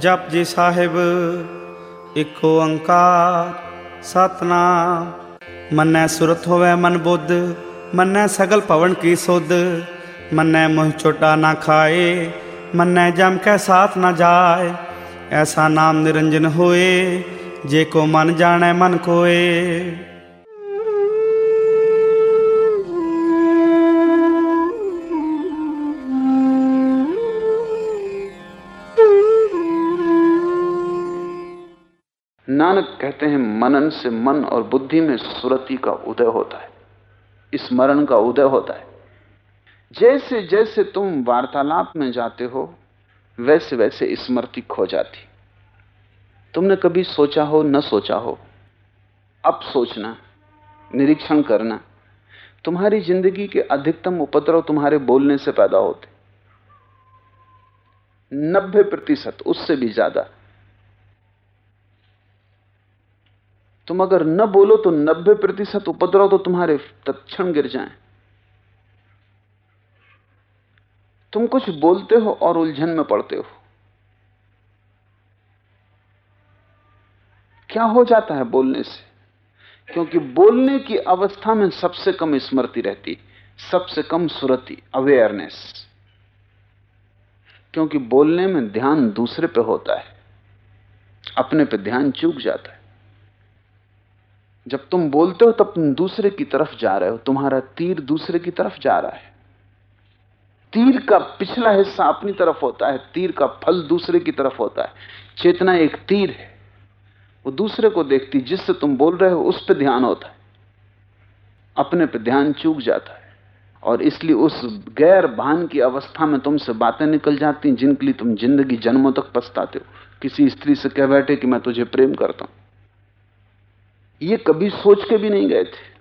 ਜਪ ਜੀ ਸਾਹਿਬ ਇੱਕ ਓੰਕਾਰ ਸਤਨਾਮ। ਮੰਨੈ ਸੁਰਤ ਹੋਵੇ ਮਨ ਬੁੱਧ, ਮੰਨੈ ਸਗਲ ਭਵਨ ਕੀ ਸੁਧ। ਮੰਨੈ ਮੋਹ ਛੋਟਾ ਨਾ ਖਾਏ, ਮੰਨੈ ਜਮ ਕੈ ਸਾਥ ਨਾ ਜਾਏ। ਐਸਾ ਨਾਮ ਨਿਰੰਜਨ ਹੋਏ, ਜੇ ਕੋ ਮਨ ਜਾਣੈ ਮਨ ਕੋਏ। नानक कहते हैं, मनन से मन और बुद्धि में सुरति का उदय होता है। स्मरण का उदय होता है। जैसे जैसे तुम वार्तालाप में जाते हो, वैसे वैसे स्मृति खो जाती। तुमने कभी सोचा हो, न सोचा हो? अब सोचना, निरीक्षण करना। तुम्हारी ज़िंदगी के अधिकतम उपद्रव तुम्हारे बोलने से पैदा होते। नब्बे प्रतिशत, उससे भी ज़्यादा। तुम अगर न बोलो तो नब्बे प्रतिशत उपद्रव तो तुम्हारे तत्क्षण गिर जाएँ। तुम कुछ बोलते हो और उलझन में पड़ते हो। क्या हो जाता है बोलने से? क्योंकि बोलने की अवस्था में सबसे कम स्मृति रहती, सबसे कम सुरति अवेयरनेस क्योंकि बोलने में ध्यान दूसरे पे होता है, अपने पे ध्यान चूक जाता है। जब तुम बोलते हो तब तुम दूसरे की तरफ़ जा रहे हो। तुम्हारा तीर दूसरे की तरफ़ जा रहा है। तीर का पिछला हिस्सा अपनी तरफ़ होता है, तीर का फल दूसरे की तरफ़ होता है। चेतना एक तीर है। वो दूसरे को देखती, जिससे तुम बोल रहे हो, उस पर ध्यान होता है। अपने पे ध्यान चूक जाता है। और इसलिए उस गैर भान की अवस्था में तुमसे बातें निकल जाती जिनके लिए तुम ज़िंदगी जन्मों तक पछताते हो। किसी स्त्री से कह बैठे कि मैं तुझे प्रेम करता हूँ। ये कभी सोच के भी नहीं गए थे।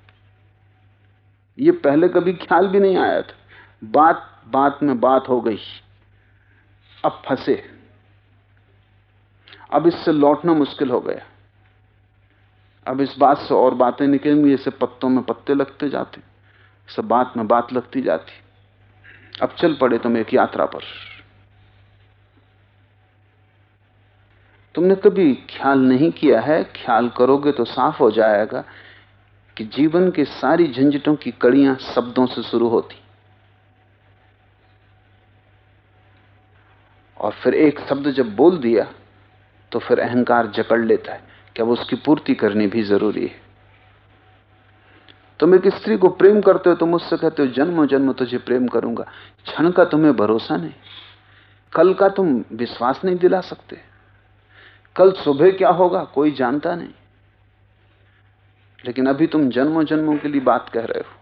ये पहले कभी ख्याल भी नहीं आया था। बात बात में बात हो गई। अब फंसे। अब इससे लौटना मुश्किल हो गया। अब इस बात से और बातें निकलेंगी, जैसे पत्तों में पत्ते लगते जाते। सब बात में बात लगती जाती। अब चल पड़े तुम एक यात्रा पर। तुमने कभी ख्याल नहीं किया है? ख्याल करोगे तो साफ़ हो जाएगा कि जीवन के सारी झंझटों की कड़ियाँ शब्दों से शुरू होती। और फिर एक शब्द जब बोल दिया तो फिर अहंकार जकड़ लेता है कि अब उसकी पूर्ति करनी भी ज़रूरी है। तुम एक स्त्री को प्रेम करते हो तुम उससे कहते हो, जन्म जन्म तुझे प्रेम करूँगा। क्षण का तुम्हें भरोसा नहीं। कल का तुम विश्वास नहीं दिला सकते। कल सुबह क्या होगा, कोई जानता नहीं। लेकिन अभी तुम जन्मों जन्मों के लिए बात कह रहे हो।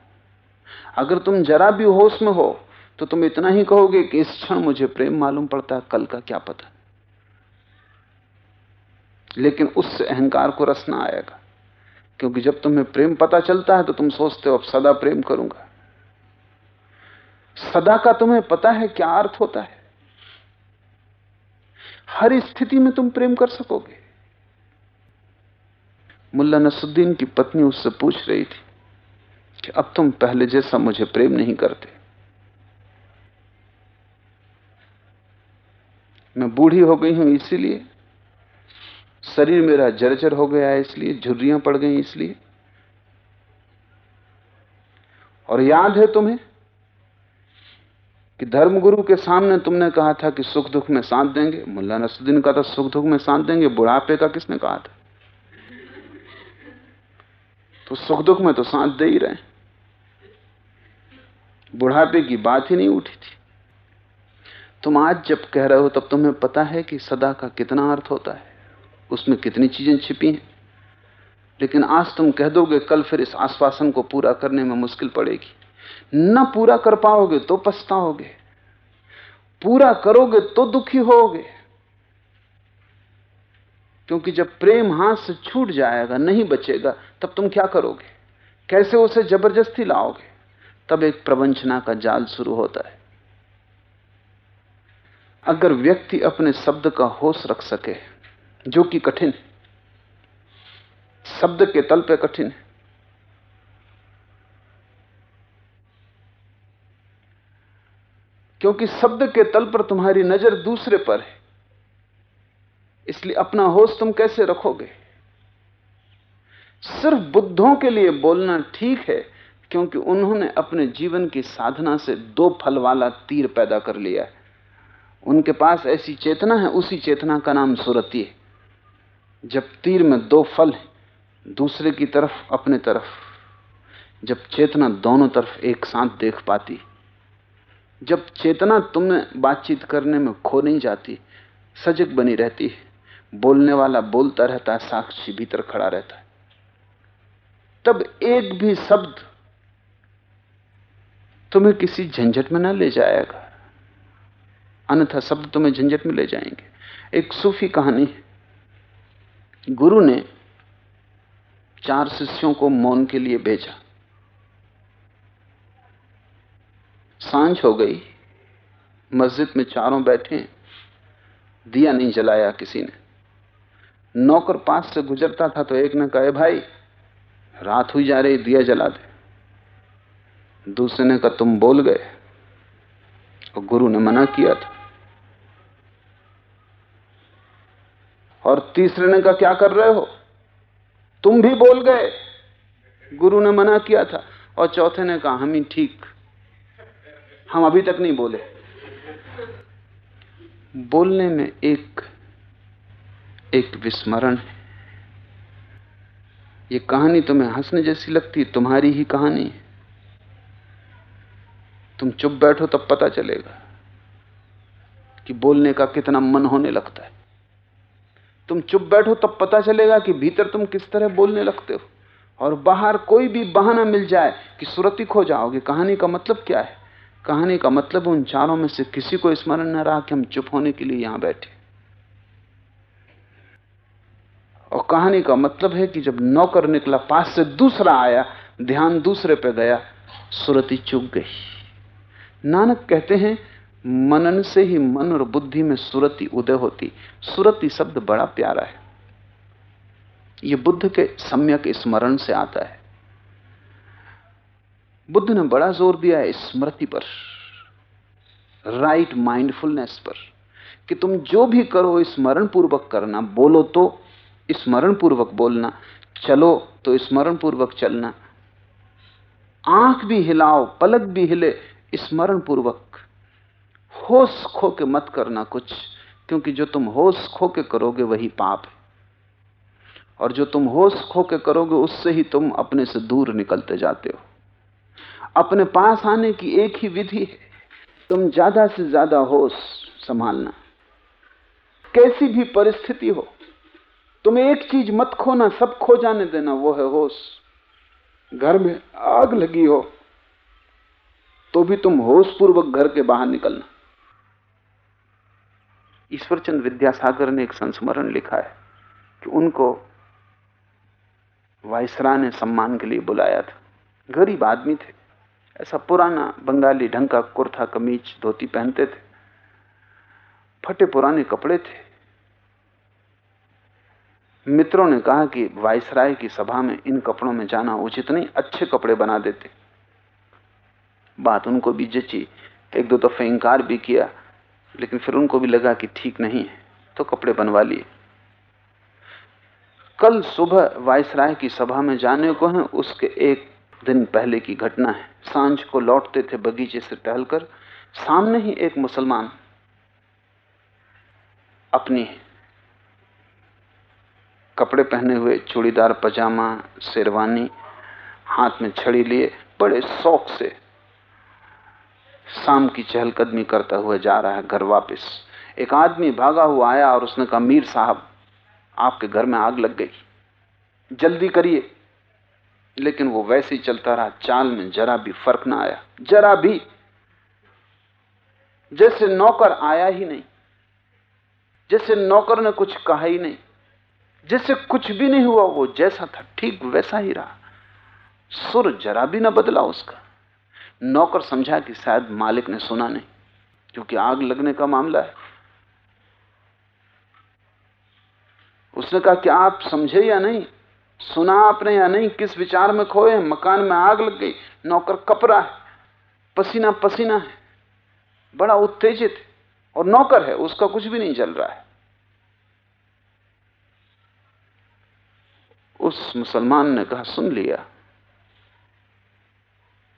अगर तुम जरा भी होश में हो तो तुम इतना ही कहोगे कि इस क्षण मुझे प्रेम मालूम पड़ता है कल का क्या पता। लेकिन उससे अहंकार को रस ना आएगा, क्योंकि जब तुम्हें प्रेम पता चलता है तो तुम सोचते हो, अब सदा प्रेम करूँगा। सदा का तुम्हें पता है क्या अर्थ होता है। हर स्थिति में तुम प्रेम कर सकोगे। मुल्ला नसुद्दीन की पत्नी उससे पूछ रही थी कि अब तुम पहले जैसा मुझे प्रेम नहीं करते। मैं बूढ़ी हो गई हूँ इसीलिए, शरीर मेरा जर्जर हो गया है इसलिए, झुर्रियाँ पड़ गई इसलिए। और याद है तुम्हें धर्मगुरु के सामने तुमने कहा था कि सुख दुख में साथ देंगे। मुल्ला नसुद्दीन का था, सुख दुख में साथ देंगे। बुढ़ापे का किसने कहा था? तो सुख दुख में तो साथ दे ही रहे बुढ़ापे की बात ही नहीं उठी थी। तुम आज जब कह रहे हो, तब तुम्हें पता है कि सदा का कितना अर्थ होता है। उसमें कितनी चीज़ें छिपी हैं। लेकिन आज तुम कह दोगे, कल फिर इस आश्वासन को पूरा करने में मुश्किल पड़ेगी। न पूरा कर पाओगे तो पछताओगे। पूरा करोगे तो दुखी होगे। क्योंकि जब प्रेम हाथ से छूट जाएगा, नहीं बचेगा, तब तुम क्या करोगे? कैसे उसे ज़बरदस्ती लाओगे? तब एक प्रवंचना का जाल शुरू होता है। अगर व्यक्ति अपने शब्द का होश रख सके, जो कि कठिन शब्द के तल पे कठिन है क्योंकि शब्द के तल पर तुम्हारी नज़र दूसरे पर है। इसलिए अपना होश तुम कैसे रखोगे? सिर्फ़ बुद्धों के लिए बोलना ठीक है, क्योंकि उन्होंने अपने जीवन की साधना से दो फल वाला तीर पैदा कर लिया है। उनके पास ऐसी चेतना है, उसी चेतना का नाम सुरती है। जब तीर में दो फल है, दूसरे की तरफ़ अपने तरफ़, जब चेतना दोनों तरफ़ एक साथ देख पाती जब चेतना तुम्हें बातचीत करने में खो नहीं जाती, सजग बनी रहती है। बोलने वाला बोलता रहता है, साक्षी भीतर खड़ा रहता है। तब एक भी शब्द तुम्हें किसी झंझट में ना ले जाएगा। अन्यथा शब्द तुम्हें झंझट में ले जाएँगे। एक सूफी कहानी गुरु ने चार शिष्यों को मौन के लिए भेजा। साँझ हो गई। मस्जिद में चारों बैठे दिया नहीं जलाया किसी ने। नौकर पास से गुजरता था तो एक ने कहे भाई, रात हुई जा रही, दिया जला दे। दूसरे ने कहा, तुम बोल गए। और गुरु ने मना किया था। और तीसरे ने कहा, क्या कर रहे हो? तुम भी बोल गए। गुरु ने मना किया था। और चौथे ने कहा, हम ही ठीक हम अभी तक नहीं बोले। बोलने में एक एक विस्मरण है। ये कहानी तुम्हें हंसने जैसी लगती, तुम्हारी ही कहानी है। तुम चुप बैठो तब पता चलेगा कि बोलने का कितना मन होने लगता है। तुम चुप बैठो तब पता चलेगा कि भीतर तुम किस तरह बोलने लगते हो। और बाहर कोई भी बहाना मिल जाए कि सुरती खो जाओगे। कहानी का मतलब क्या है? कहानी का मतलब उन चारों में से किसी को स्मरण न रहा कि हम चुप होने के लिए यहाँ बैठे। और कहानी का मतलब है कि जब नौकर निकला, पास से दूसरा आया, ध्यान दूसरे पे गया, सुरती चुप गई। नानक कहते हैं, मनन से ही मन और बुद्धि में सुरति उदय होती। सुरति शब्द बड़ा प्यारा है। यह बुद्ध के सम्यक स्मरण से आता है। बुद्ध ने बड़ा ज़ोर दिया है स्मृति पर राइट माइंडफुलनेस पर, कि तुम जो भी करो स्मरण पूर्वक करना, बोलो तो स्मरण पूर्वक बोलना, चलो तो स्मरण पूर्वक चलना। आँख भी हिलाओ, पलक भी हिले स्मरण पूर्वक होश खो के मत करना कुछ, क्योंकि जो तुम होश खो के करोगे, वही पाप है। और जो तुम होश खो के करोगे, उससे ही तुम अपने से दूर निकलते जाते हो। अपने पास आने की एक ही विधि है, तुम ज़्यादा से ज़्यादा होश संभालना। कैसी भी परिस्थिति हो, तुम एक चीज़ मत खोना, सब खो जाने देना, वो है होश। घर में आग लगी हो तो भी तुम होश पूर्वक घर के बाहर निकलना। ईश्वरचंद विद्यासागर ने एक संस्मरण लिखा है कि उनको वायसरा ने सम्मान के लिए बुलाया था। गरीब आदमी थे। ऐसा पुराना बंगाली ढंग का कुर्ता कमीज धोती पहनते थे। फटे पुराने कपड़े थे। मित्रों ने कहा कि वायसराय की सभा में इन कपड़ों में जाना उचित नहीं, अच्छे कपड़े बना देते। बात उनको भी जची, एक दो दफे इंकार भी किया, लेकिन फिर उनको भी लगा कि ठीक नहीं है तो कपड़े बनवा लिए। कल सुबह वायसराय की सभा में जाने को है, उसके एक दिन पहले की घटना है। साँझ को लौटते थे बगीचे से टहलकर। सामने ही एक मुसलमान अपनी कपड़े पहने हुए चूड़ीदार पजामा, शेरवानी हाथ में छड़ी लिए, बड़े शौक से शाम की चहलकदमी करता हुआ जा रहा है घर वापस। एक आदमी भागा हुआ आया और उसने कहा, मीर साहब, आपके घर में आग लग गई। जल्दी करिए। लेकिन वो वैसे ही चलता रहा, चाल में जरा भी फ़र्क ना आया। जरा भी। जैसे नौकर आया ही नहीं, जैसे नौकर ने कुछ कहा ही नहीं, जैसे कुछ भी नहीं हुआ, वो जैसा था, ठीक वैसा ही रहा। सुर जरा भी ना बदला उसका। नौकर समझा कि शायद मालिक ने सुना नहीं, क्योंकि आग लगने का मामला है। उसने कहा कि आप समझे या नहीं? सुना आपने या नहीं, किस विचार में खोए हैं? मकान में आग लग गई, नौकर कपरा है, पसीना पसीना है, बड़ा उत्तेजित है और नौकर है, उसका कुछ भी नहीं चल रहा है। उस मुसलमान ने कहा, सुन लिया,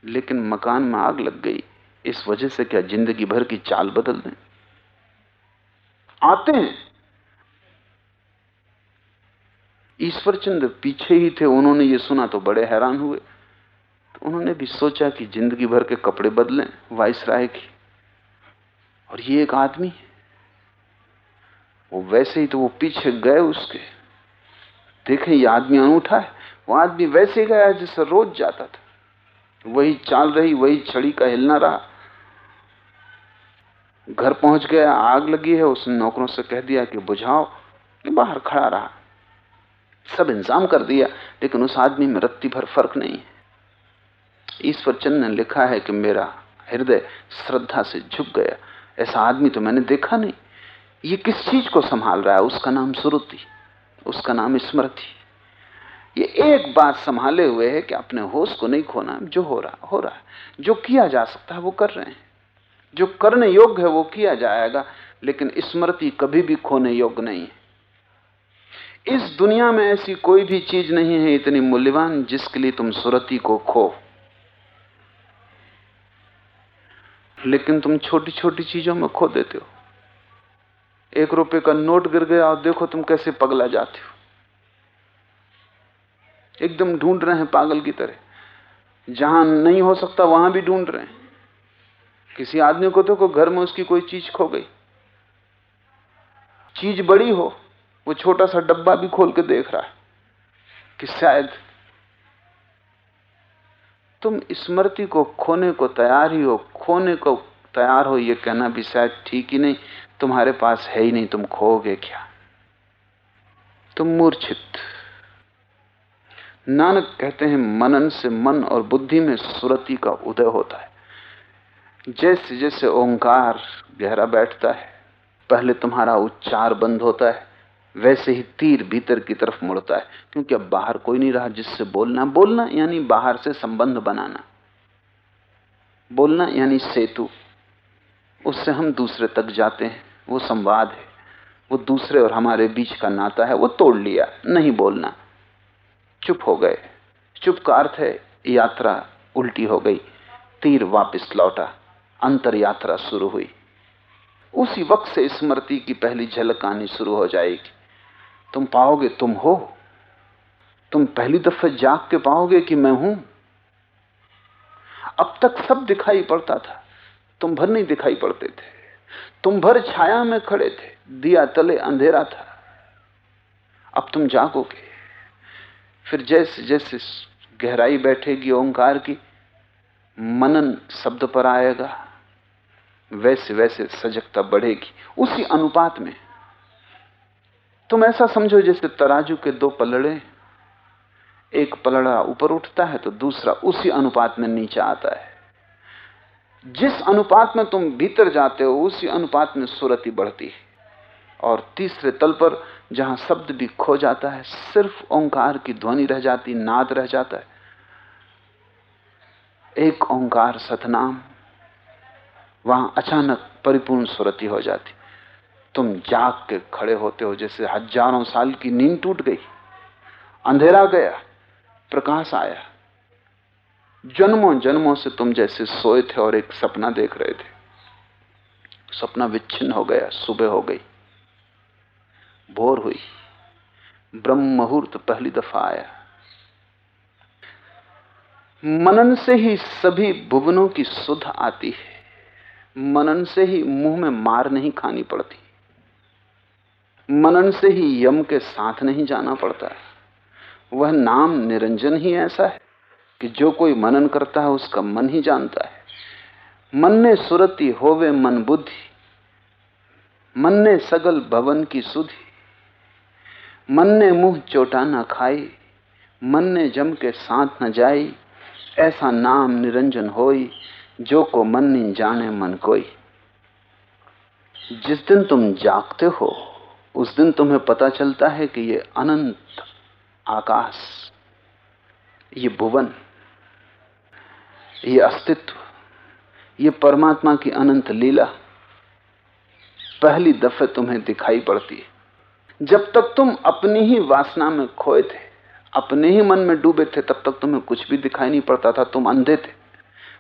लेकिन मकान में आग लग गई, इस वजह से क्या ज़िंदगी भर की चाल बदल दें? आते हैं। ईश्वरचंद्र पीछे ही थे, उन्होंने ये सुना तो बड़े हैरान हुए। तो उन्होंने भी सोचा कि ज़िंदगी भर के कपड़े बदलें वाइस राय की। और ये एक आदमी वो वैसे ही तो वो पीछे गए उसके। देखें, ये आदमी अनूठा है। वो आदमी वैसे गया जैसे रोज जाता था। वही चाल रही, वही छड़ी का हिलना रहा। घर पहुँच गया, आग लगी है, उसने नौकरों से कह दिया कि बुझाओ बाहर खड़ा रहा। सब इंतज़ाम कर दिया, लेकिन उस आदमी में रत्ती भर फ़र्क नहीं है। ईश्वर चंद ने लिखा है कि मेरा हृदय श्रद्धा से झुक गया। ऐसा आदमी तो मैंने देखा नहीं। ये किस चीज़ को संभाल रहा है? उसका नाम श्रुति उसका नाम स्मृति। ये एक बात संभाले हुए है कि अपने होश को नहीं खोना, जो हो रहा हो रहा है। जो किया जा सकता है, वो कर रहे हैं। जो करने योग्य है, वो किया जाएगा, लेकिन स्मृति कभी भी खोने योग्य नहीं है। इस दुनिया में ऐसी कोई भी चीज़ नहीं है इतनी मूल्यवान जिसके लिए तुम सुरति को खो। लेकिन तुम छोटी छोटी चीज़ों में खो देते हो। एक रुपए का नोट गिर गया, और देखो तुम कैसे पगला जाते हो। एकदम ढूंढ रहे हैं पागल की तरह। जहाँ नहीं हो सकता, वहाँ भी ढूंढ रहे हैं। किसी आदमी को देखो, घर में उसकी कोई चीज़ खो गई। चीज़ बड़ी हो वो छोटा सा डब्बा भी खोल के देख रहा है कि शायद तुम स्मृति को खोने को तैयार ही हो, खोने को तैयार हो, ये कहना भी शायद ठीक ही नहीं। तुम्हारे पास है ही नहीं, तुम खोगे क्या? तुम मूर्छित। नानक कहते हैं, मनन से मन और बुद्धि में सुरति का उदय होता है। जैसे जैसे ओंकार गहरा बैठता है, पहले तुम्हारा उच्चार बंद होता है वैसे ही तीर भीतर की तरफ़ मुड़ता है। क्योंकि अब बाहर कोई नहीं रहा जिससे बोलना बोलना यानी बाहर से संबंध बनाना। बोलना यानी सेतु। उससे हम दूसरे तक जाते हैं, वो संवाद है। वो दूसरे और हमारे बीच का नाता है, वो तोड़ लिया, नहीं बोलना। चुप हो गए। चुप का अर्थ है, यात्रा उल्टी हो गई। तीर वापस लौटा। अंतर यात्रा शुरू हुई। उसी वक्त से स्मृति की पहली झलक आनी शुरू हो जाएगी। तुम पाओगे तुम हो। तुम पहली दफे जाग के पाओगे कि मैं हूँ। अब तक सब दिखाई पड़ता था। तुम भर नहीं दिखाई पड़ते थे। तुम भर छाया में खड़े थे। दिया तले अंधेरा था। अब तुम जागोगे। फिर जैसे जैसे गहराई बैठेगी ओंकार की, मनन शब्द पर आएगा। वैसे वैसे सजगता बढ़ेगी। उसी अनुपात में तुम ऐसा समझो जैसे तराजू के दो पलड़े, एक पलड़ा ऊपर उठता है तो दूसरा उसी अनुपात में नीचे आता है। जिस अनुपात में तुम भीतर जाते हो, उसी अनुपात में सुरति बढ़ती है। और तीसरे तल पर जहाँ शब्द भी खो जाता है, सिर्फ़ ओंकार की ध्वनि रह जाती, नाद रह जाता है। एक ओंकार सतनाम, वहाँ अचानक परिपूर्ण सुरति हो जाती। तुम जाग के खड़े होते हो, जैसे हज़ारों साल की नींद टूट गई। अंधेरा गया, प्रकाश आया। जन्मों जन्मों से तुम जैसे सोए थे और एक सपना देख रहे थे। सपना विच्छिन्न हो गया, सुबह हो गई। भोर हुई, ब्रह्म मुहूर्त पहली दफ़ा आया। मनन से ही सभी भुवनों की सुध आती है। मनन से ही मुँह में मार नहीं खानी पड़ती। मनन से ही यम के साथ नहीं जाना पड़ता है। वह नाम निरंजन ही ऐसा है कि जो कोई मनन करता है, उसका मन ही जानता है। मन ने सुरति होवे मन बुद्धि, मन ने सगल भवन की सुधि। मन ने मुँह चोटा न खाई मन ने जम के साथ न जाई ऐसा नाम निरंजन होई जो को मन नहीं जाने मन कोई। जिस दिन तुम जागते हो उस दिन तुम्हें पता चलता है कि ये अनंत आकाश, ये भुवन, ये अस्तित्व, ये परमात्मा की अनंत लीला पहली दफे तुम्हें दिखाई पड़ती है। जब तक तुम अपनी ही वासना में खोए थे, अपने ही मन में डूबे थे, तब तक तुम्हें कुछ भी दिखाई नहीं पड़ता था। तुम अंधे थे।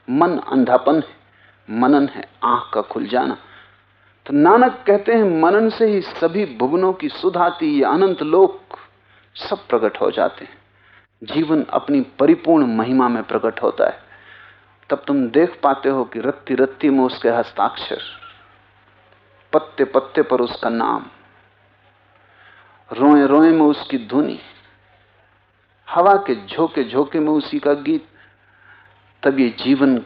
मन अंधापन है, मनन है आँख का खुल जाना। तो नानक कहते हैं, मनन से ही सभी भुवनों की सुध आती ये अनंत लोक सब प्रकट हो जाते हैं। जीवन अपनी परिपूर्ण महिमा में प्रकट होता है। तब तुम देख पाते हो कि रत्ती रत्ती में उसके हस्ताक्षर, पत्ते पत्ते पर उसका नाम, रोए रोए में उसकी धुनी हवा के झोंके झोंके में उसी का गीत, तब ये जीवन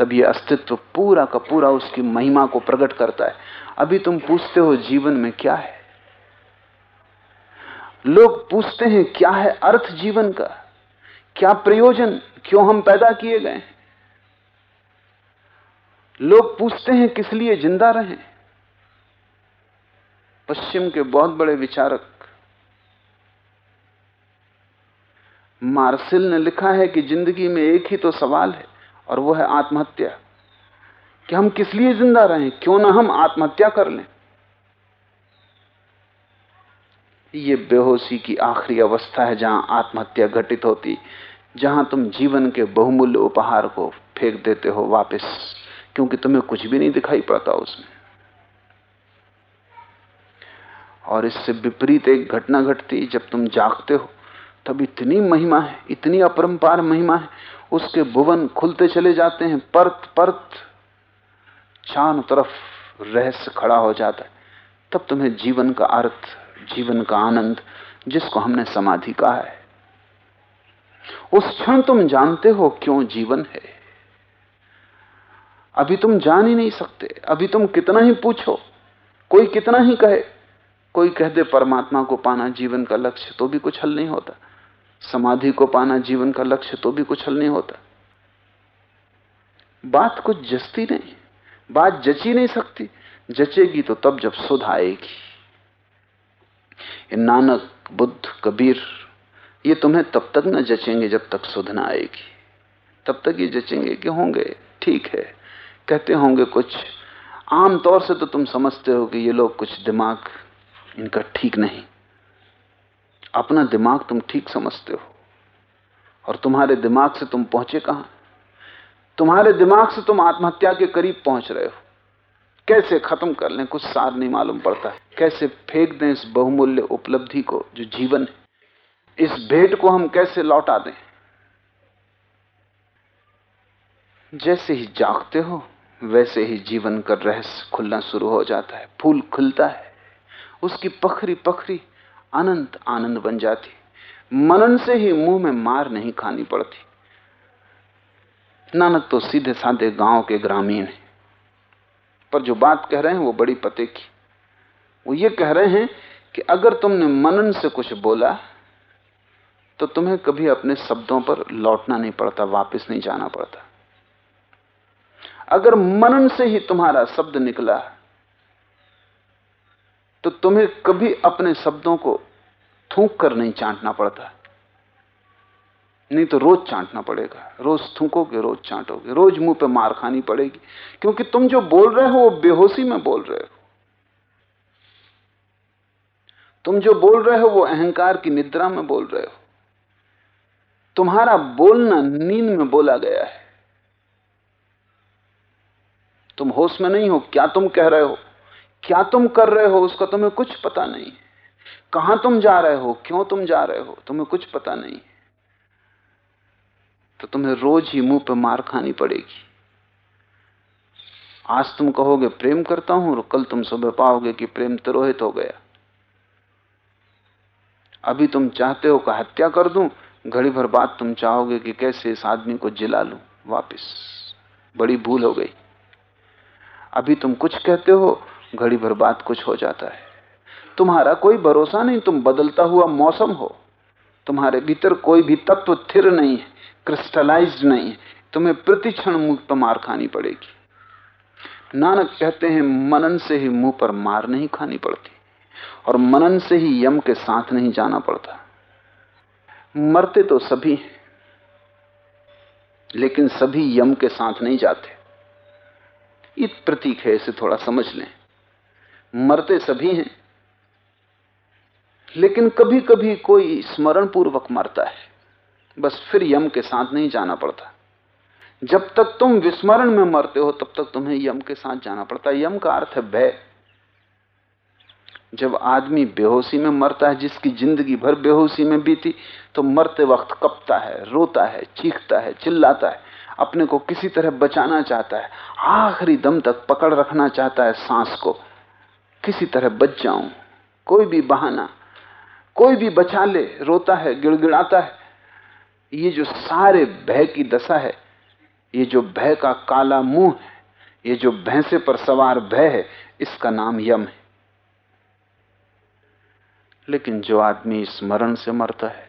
तब ये अस्तित्व पूरा का पूरा उसकी महिमा को प्रकट करता है। अभी तुम पूछते हो, जीवन में क्या है? लोग पूछते हैं, क्या है अर्थ जीवन का? क्या प्रयोजन क्यों हम पैदा किए गए लोग पूछते हैं, किस लिए ज़िंदा रहें? पश्चिम के बहुत बड़े विचारक मार्सिल ने लिखा है कि ज़िंदगी में एक ही तो सवाल है। और वो है आत्महत्या। कि हम किस लिए ज़िंदा रहें? क्यों ना हम आत्महत्या कर लें? ये बेहोशी की आखिरी अवस्था है जहाँ आत्महत्या घटित होती, जहाँ तुम जीवन के बहुमूल्य उपहार को फेंक देते हो वापस, क्योंकि तुम्हें कुछ भी नहीं दिखाई पड़ता उसमें। और इससे विपरीत एक घटना घटती, जब तुम जागते हो, तब इतनी महिमा है, इतनी अपरंपार महिमा है उसके भुवन खुलते चले जाते हैं, परत परत चारों तरफ़ रहस्य खड़ा हो जाता है। तब तुम्हें जीवन का अर्थ, जीवन का आनंद, जिसको हमने समाधि कहा है। उस क्षण तुम जानते हो क्यों जीवन है? अभी तुम जान ही नहीं सकते, अभी तुम कितना ही पूछो, कोई कितना ही कहे, कोई कह दे परमात्मा को पाना जीवन का लक्ष्य तो भी कुछ हल नहीं होता। समाधि को पाना जीवन का लक्ष्य तो भी कुछ हल नहीं होता। बात कुछ जचती नहीं, बात जची नहीं सकती। जचेगी तो तब जब सुध आएगी। नानक, बुद्ध, कबीर, ये तुम्हें तब तक न जचेंगे जब तक सुध ना आएगी। तब तक ये जचेंगे कि होंगे, ठीक है। कहते होंगे कुछ, आम तौर से तो तुम समझते हो कि ये लोग कुछ दिमाग इनका ठीक नहीं। अपना दिमाग तुम ठीक समझते हो। और तुम्हारे दिमाग से तुम पहुँचे कहाँ? तुम्हारे दिमाग से तुम आत्महत्या के करीब पहुँच रहे हो। कैसे खत्म कर लें? कुछ सार नहीं मालूम पड़ता है। कैसे फेंक दें इस बहुमूल्य उपलब्धि को जो जीवन है? इस भेंट को हम कैसे लौटा दें? जैसे ही जागते हो, वैसे ही जीवन का रहस्य खुलना शुरू हो जाता है। फूल खुलता है। उसकी पखरी पखरी अनंत आनंद बन जाती। मनन से ही मुँह में मार नहीं खानी पड़ती। नानक तो सीधे साधे गाँव के ग्रामीण हैं। पर जो बात कह रहे हैं वो बड़ी पते की। वो ये कह रहे हैं कि अगर तुमने मनन से कुछ बोला तो तुम्हें कभी अपने शब्दों पर लौटना नहीं पड़ता, वापस नहीं जाना पड़ता। अगर मनन से ही तुम्हारा शब्द निकला तो तुम्हें कभी अपने शब्दों को थूक कर नहीं चांटना पड़ता। नहीं तो रोज चांटना पड़ेगा। रोज थूकोगे, रोज चांटोगे। रोज मुँह पे मार खानी पड़ेगी। क्योंकि तुम जो बोल रहे हो, वो बेहोशी में बोल रहे हो। तुम जो बोल रहे हो, वो अहंकार की निद्रा में बोल रहे हो। तुम्हारा बोलना नींद में बोला गया है। तुम होश में नहीं हो, क्या तुम कह रहे हो? क्या तुम कर रहे हो? उसका तुम्हें कुछ पता नहीं कहाँ तुम जा रहे हो? क्यों तुम जा रहे हो? तुम्हें कुछ पता नहीं तो तुम्हें रोज ही मुँह पर मार खानी पड़ेगी। आज तुम कहोगे, प्रेम करता हूँ, और कल तुम सुबह पाओगे कि प्रेम तिरोहित हो गया। अभी तुम चाहते हो कि हत्या कर दूँ, घड़ी भर बाद तुम चाहोगे कि कैसे इस आदमी को जिला लूँ वापिस। बड़ी भूल हो गई। अभी तुम कुछ कहते हो घड़ी भर बाद कुछ हो जाता है। तुम्हारा कोई भरोसा नहीं, तुम बदलता हुआ मौसम हो। तुम्हारे भीतर कोई भी तत्व थिर नहीं है क्रिस्टलाइज्ड नहीं है। तुम्हें प्रतिक्षण मुँह पर मार खानी पड़ेगी। नानक कहते हैं, मनन से ही मुँह पर मार नहीं खानी पड़ती और मनन से ही यम के साथ नहीं जाना पड़ता। मरते तो सभी लेकिन सभी यम के साथ नहीं जाते। ये प्रतीक है, इसे थोड़ा समझ लें। मरते सभी हैं। लेकिन कभी कभी कोई स्मरण पूर्वक मरता है। बस फिर यम के साथ नहीं जाना पड़ता। जब तक तुम विस्मरण में मरते हो, तब तक तुम्हें यम के साथ जाना पड़ता है। यम का अर्थ है भय। जब आदमी बेहोशी में मरता है, जिसकी ज़िंदगी भर बेहोशी में बीती तो मरते वक्त कपता है, रोता है, चीखता है, चिल्लाता है। अपने को किसी तरह बचाना चाहता है। आखिरी दम तक पकड़ रखना चाहता है सांस को। किसी तरह बच जाऊँ। कोई भी बहाना, कोई भी बचा ले रोता है, गिड़गिड़ाता है, ये जो सारे भय की दशा है, ये जो भय का काला मुँह है, ये जो भैंसे पर सवार भय है, इसका नाम यम है। लेकिन जो आदमी स्मरण से मरता है,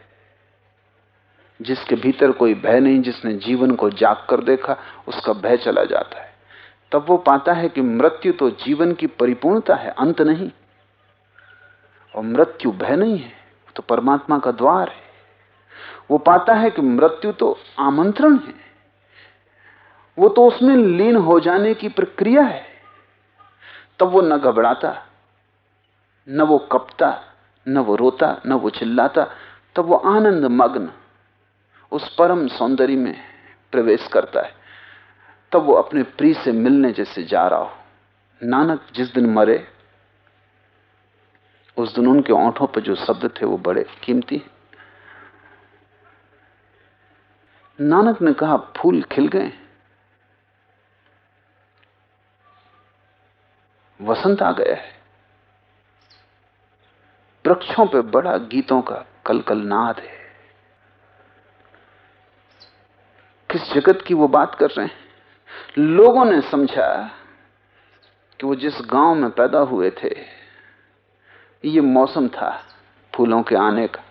जिसके भीतर कोई भय नहीं, जिसने जीवन को जाग कर देखा, उसका भय चला जाता है। तब वो पाता है कि मृत्यु तो जीवन की परिपूर्णता है, अंत नहीं। और मृत्यु भय नहीं है तो परमात्मा का द्वार है। वो पाता है कि मृत्यु तो आमंत्रण है। वो तो उसमें लीन हो जाने की प्रक्रिया है। तब वो न घबराता, न वो कपता, न वो रोता, न वो चिल्लाता, तब वो आनंद मग्न उस परम सौंदर्य में प्रवेश करता है। तब वो अपने प्रिय से मिलने जैसे जा रहा हो। नानक जिस दिन मरे, उस दिन उनके ओंठों पर जो शब्द थे वो बड़े कीमती नानक ने कहा, फूल खिल गए। वसंत आ गया है। वृक्षों पे बड़ा गीतों का कलकल नाद है। किस जगत की वो बात कर रहे हैं? लोगों ने समझा कि वो जिस गाँव में पैदा हुए थे, ये मौसम था फूलों के आने का,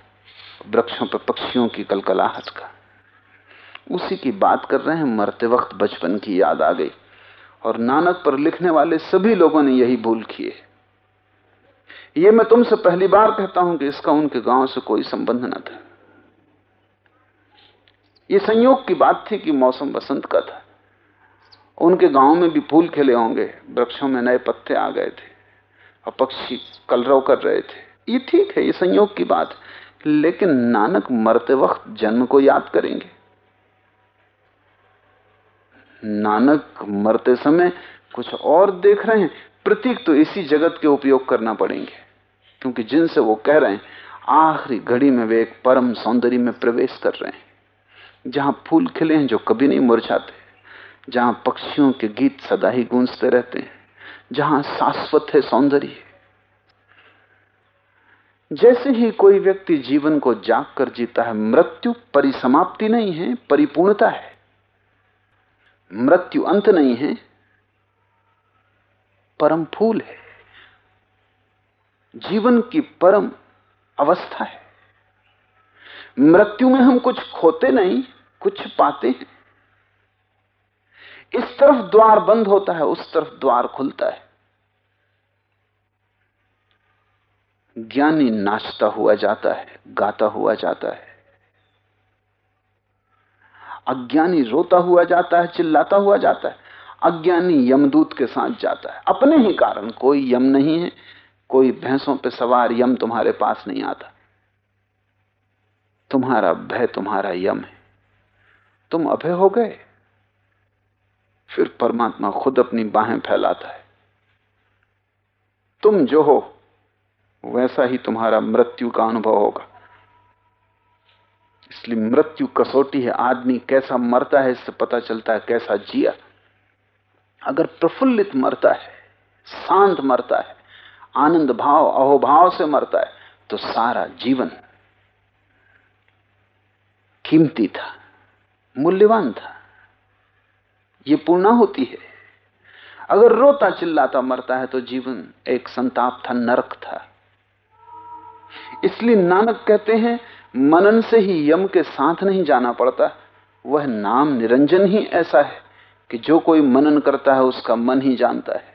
वृक्षों पर पक्षियों की कलकलाहट का। उसी की बात कर रहे हैं, मरते वक्त बचपन की याद आ गई। और नानक पर लिखने वाले सभी लोगों ने यही भूल किए। ये मैं तुमसे पहली बार कहता हूँ कि इसका उनके गाँव से कोई संबंध न था। ये संयोग की बात थी कि मौसम बसंत का था। उनके गाँव में भी फूल खिले होंगे। वृक्षों में नए पत्ते आ गए थे और पक्षी कलरव कर रहे थे। ये ठीक है, ये संयोग की बात लेकिन नानक मरते वक्त जन्म को याद करेंगे। नानक मरते समय कुछ और देख रहे हैं। प्रतीक तो इसी जगत के उपयोग करना पड़ेंगे, क्योंकि जिनसे वो कह रहे हैं, आखिरी घड़ी में वे एक परम सौंदर्य में प्रवेश कर रहे हैं। जहाँ फूल खिले हैं जो कभी नहीं मुरझाते। जहाँ पक्षियों के गीत सदा ही गूंजते रहते हैं, जहाँ शाश्वत है सौंदर्य। जैसे ही कोई व्यक्ति जीवन को जाग कर जीता है, मृत्यु परिसमाप्ति नहीं है, परिपूर्णता है। मृत्यु अंत नहीं है, परम फूल है। जीवन की परम अवस्था है। मृत्यु में हम कुछ खोते नहीं, कुछ पाते हैं। इस तरफ़ द्वार बंद होता है, उस तरफ़ द्वार खुलता है। ज्ञानी नाचता हुआ जाता है, गाता हुआ जाता है। अज्ञानी रोता हुआ जाता है, चिल्लाता हुआ जाता है। अज्ञानी यमदूत के साथ जाता है। अपने ही कारण, कोई यम नहीं है, कोई भैंसों पे सवार यम तुम्हारे पास नहीं आता। तुम्हारा भय, तुम्हारा यम है। तुम अभय हो गए। फिर परमात्मा खुद अपनी बाहें फैलाता है। तुम जो हो, वैसा ही तुम्हारा मृत्यु का अनुभव होगा। इसलिए मृत्यु कसौटी है। आदमी कैसा मरता है, इससे पता चलता है कैसा जिया। अगर प्रफुल्लित मरता है, शांत मरता है, आनंद भाव, अहोभाव से मरता है तो सारा जीवन कीमती था, मूल्यवान था। ये पूर्णा होती है। अगर रोता चिल्लाता मरता है तो जीवन एक संताप था, नरक था। इसलिए नानक कहते हैं, मनन से ही यम के साथ नहीं जाना पड़ता। वह नाम निरंजन ही ऐसा है कि जो कोई मनन करता है, उसका मन ही जानता है।